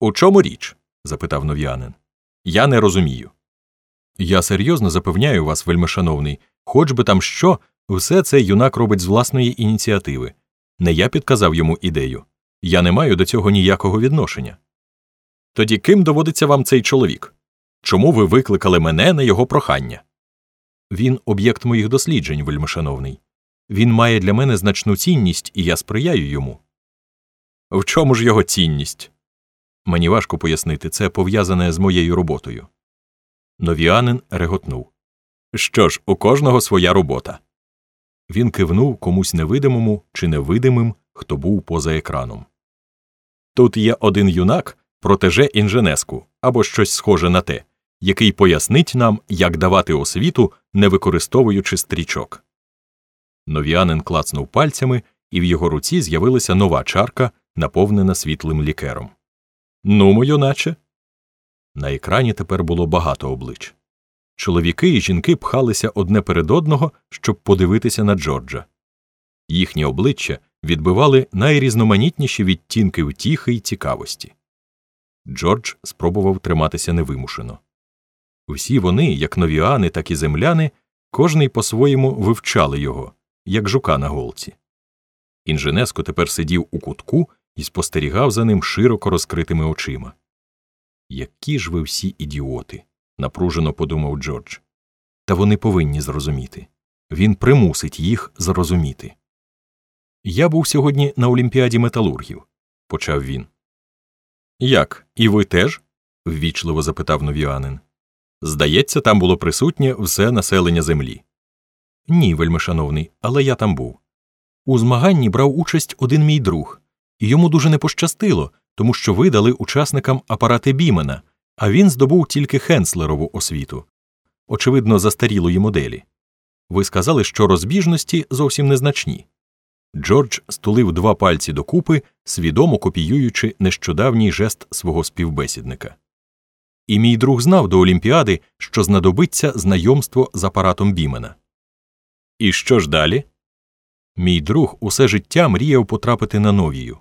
У чому річ? запитав нов'янин. Я не розумію. Я серйозно запевняю вас, вельмишановний, хоч би там що, все це юнак робить з власної ініціативи. Не я підказав йому ідею. Я не маю до цього ніякого відношення. Тоді ким доводиться вам цей чоловік? Чому ви викликали мене на його прохання? Він об'єкт моїх досліджень, вельмишановний. Він має для мене значну цінність, і я сприяю йому. В чому ж його цінність? Мені важко пояснити, це пов'язане з моєю роботою. Новіанин реготнув. Що ж, у кожного своя робота. Він кивнув комусь невидимому чи невидимим, хто був поза екраном. Тут є один юнак, протеже інженеску або щось схоже на те, який пояснить нам, як давати освіту, не використовуючи стрічок. Новіанин клацнув пальцями, і в його руці з'явилася нова чарка, наповнена світлим лікером. Ну, юначе. На екрані тепер було багато облич. Чоловіки і жінки пхалися одне перед одного, щоб подивитися на Джорджа. Їхні обличчя відбивали найрізноманітніші відтінки втіхи й цікавості. Джордж спробував триматися невимушено. Всі вони, як новіани, так і земляни, кожний по своєму вивчали його, як жука на голці. Інженеско тепер сидів у кутку і спостерігав за ним широко розкритими очима. Які ж ви всі ідіоти, напружено подумав Джордж. Та вони повинні зрозуміти. Він примусить їх зрозуміти. Я був сьогодні на Олімпіаді металургів, почав він. Як, і ви теж? ввічливо запитав новіанин. Здається, там було присутнє все населення землі. Ні, вельмишановний, але я там був. У змаганні брав участь один мій друг, і йому дуже не пощастило, тому що видали учасникам апарати Бімена, а він здобув тільки Хенслерову освіту, очевидно, застарілої моделі. Ви сказали, що розбіжності зовсім незначні. Джордж стулив два пальці докупи, свідомо копіюючи нещодавній жест свого співбесідника. І мій друг знав до Олімпіади, що знадобиться знайомство з апаратом Бімена. І що ж далі? Мій друг усе життя мріяв потрапити на новію.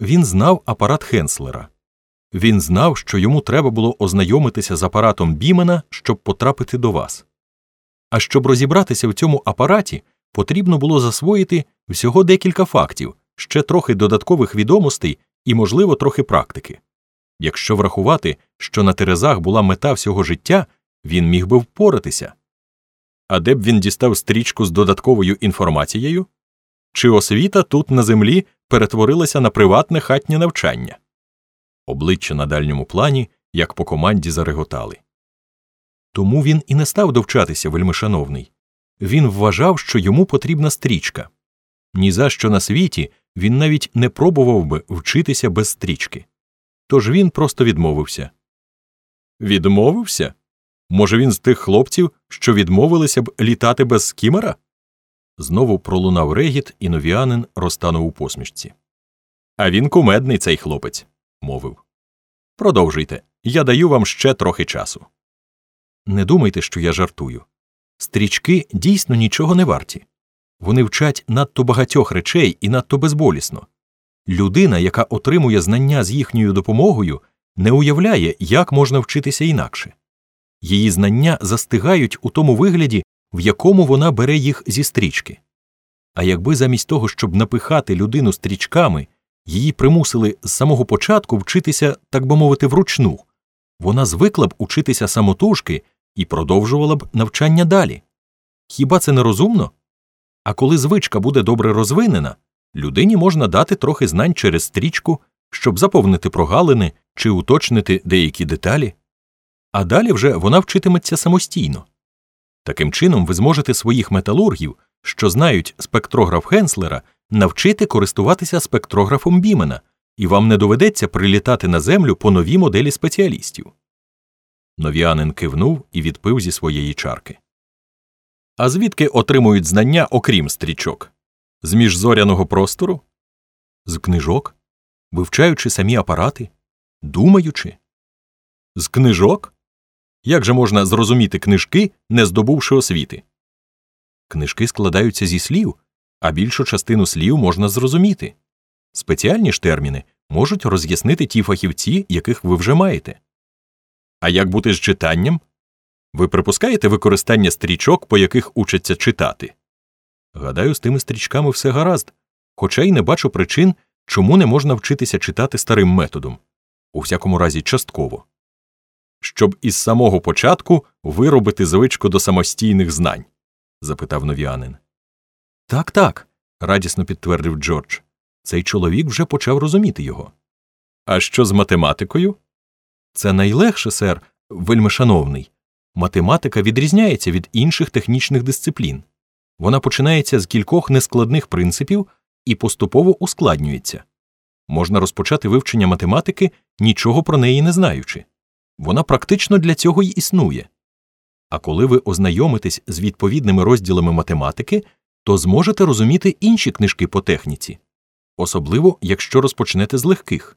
Він знав апарат Хенслера. Він знав, що йому треба було ознайомитися з апаратом Бімена, щоб потрапити до вас. А щоб розібратися в цьому апараті, потрібно було засвоїти всього декілька фактів, ще трохи додаткових відомостей і, можливо, трохи практики. Якщо врахувати, що на Терезах була мета всього життя, він міг би впоратися. А де б він дістав стрічку з додатковою інформацією? Чи освіта тут на землі перетворилася на приватне хатнє навчання? Обличчя на дальньому плані, як по команді, зареготали. Тому він і не став довчатися, вельмишановний. Він вважав, що йому потрібна стрічка. Ні за що на світі він навіть не пробував би вчитися без стрічки. Тож він просто відмовився. Відмовився? Може, він з тих хлопців, що відмовилися б літати без скімера? Знову пролунав регіт, і новіанин розтанув у посмішці. А він кумедний цей хлопець, мовив. Продовжуйте. Я даю вам ще трохи часу. Не думайте, що я жартую. Стрічки дійсно нічого не варті. Вони вчать надто багатьох речей і надто безболісно. Людина, яка отримує знання з їхньою допомогою, не уявляє, як можна вчитися інакше. Її знання застигають у тому вигляді, в якому вона бере їх зі стрічки. А якби замість того, щоб напихати людину стрічками, її примусили з самого початку вчитися, так би мовити, вручну, вона звикла б учитися самотужки і продовжувала б навчання далі. Хіба це не розумно? А коли звичка буде добре розвинена, людині можна дати трохи знань через стрічку, щоб заповнити прогалини чи уточнити деякі деталі, а далі вже вона вчитиметься самостійно. Таким чином, ви зможете своїх металургів, що знають спектрограф Хенслера, навчити користуватися спектрографом Бімена, і вам не доведеться прилітати на землю по новій моделі спеціалістів. Новіанин кивнув і відпив зі своєї чарки. А звідки отримують знання, окрім стрічок? З міжзоряного простору? З книжок? Вивчаючи самі апарати? Думаючи? З книжок? Як же можна зрозуміти книжки, не здобувши освіти? Книжки складаються зі слів, а більшу частину слів можна зрозуміти. Спеціальні ж терміни можуть роз'яснити ті фахівці, яких ви вже маєте. А як бути з читанням? Ви припускаєте використання стрічок, по яких учаться читати? Гадаю, з тими стрічками все гаразд, хоча й не бачу причин, чому не можна вчитися читати старим методом, у всякому разі, частково. Щоб із самого початку виробити звичку до самостійних знань? запитав новіанин. Так, так, радісно підтвердив Джордж. Цей чоловік вже почав розуміти його. А що з математикою? Це найлегше, сер, вельми шановний. Математика відрізняється від інших технічних дисциплін. Вона починається з кількох нескладних принципів і поступово ускладнюється. Можна розпочати вивчення математики, нічого про неї не знаючи. Вона практично для цього й існує. А коли ви ознайомитесь з відповідними розділами математики, то зможете розуміти інші книжки по техніці, особливо якщо розпочнете з легких.